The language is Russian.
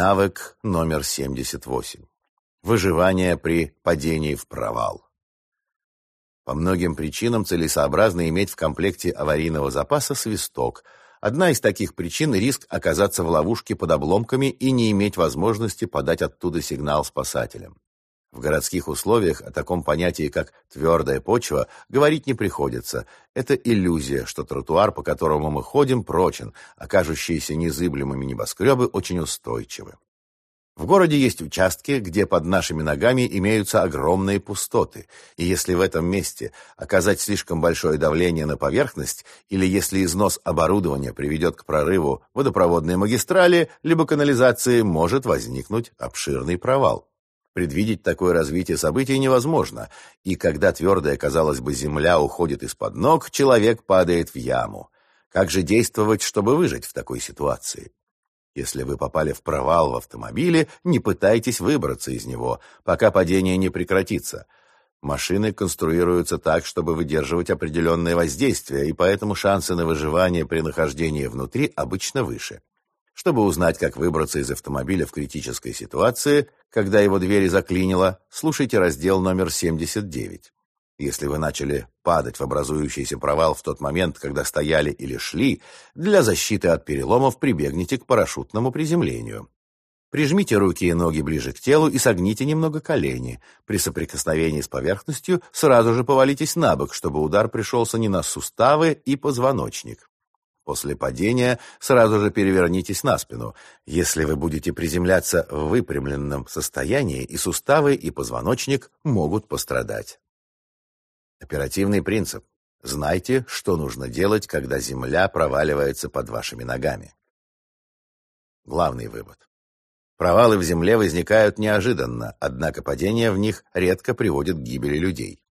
Навык номер 78. Выживание при падении в провал. По многим причинам целесообразно иметь в комплекте аварийного запаса свисток. Одна из таких причин – риск оказаться в ловушке под обломками и не иметь возможности подать оттуда сигнал спасателям. В городских условиях о таком понятии, как «твердая почва», говорить не приходится. Это иллюзия, что тротуар, по которому мы ходим, прочен, а кажущиеся незыблемыми небоскребы очень устойчивы. В городе есть участки, где под нашими ногами имеются огромные пустоты, и если в этом месте оказать слишком большое давление на поверхность, или если износ оборудования приведет к прорыву водопроводной магистрали, либо канализации, может возникнуть обширный провал. Предвидеть такое развитие событий невозможно, и когда твердая, казалось бы, земля уходит из-под ног, человек падает в яму. Как же действовать, чтобы выжить в такой ситуации? Если вы попали в провал в автомобиле, не пытайтесь выбраться из него, пока падение не прекратится. Машины конструируются так, чтобы выдерживать определенное воздействие, и поэтому шансы на выживание при нахождении внутри обычно выше. Чтобы узнать, как выбраться из автомобиля в критической ситуации, когда его двери заклинило, слушайте раздел номер 79. Если вы начали падать в образующийся провал в тот момент, когда стояли или шли, для защиты от переломов прибегните к парашютному приземлению. Прижмите руки и ноги ближе к телу и согните немного колени. При соприкосновении с поверхностью сразу же повалитесь на бок, чтобы удар пришелся не на суставы и позвоночник. После падения сразу же перевернитесь на спину. Если вы будете приземляться в выпрямленном состоянии, и суставы, и позвоночник могут пострадать. Оперативный принцип. Знайте, что нужно делать, когда земля проваливается под вашими ногами. Главный вывод. Провалы в земле возникают неожиданно, однако падение в них редко приводит к гибели людей.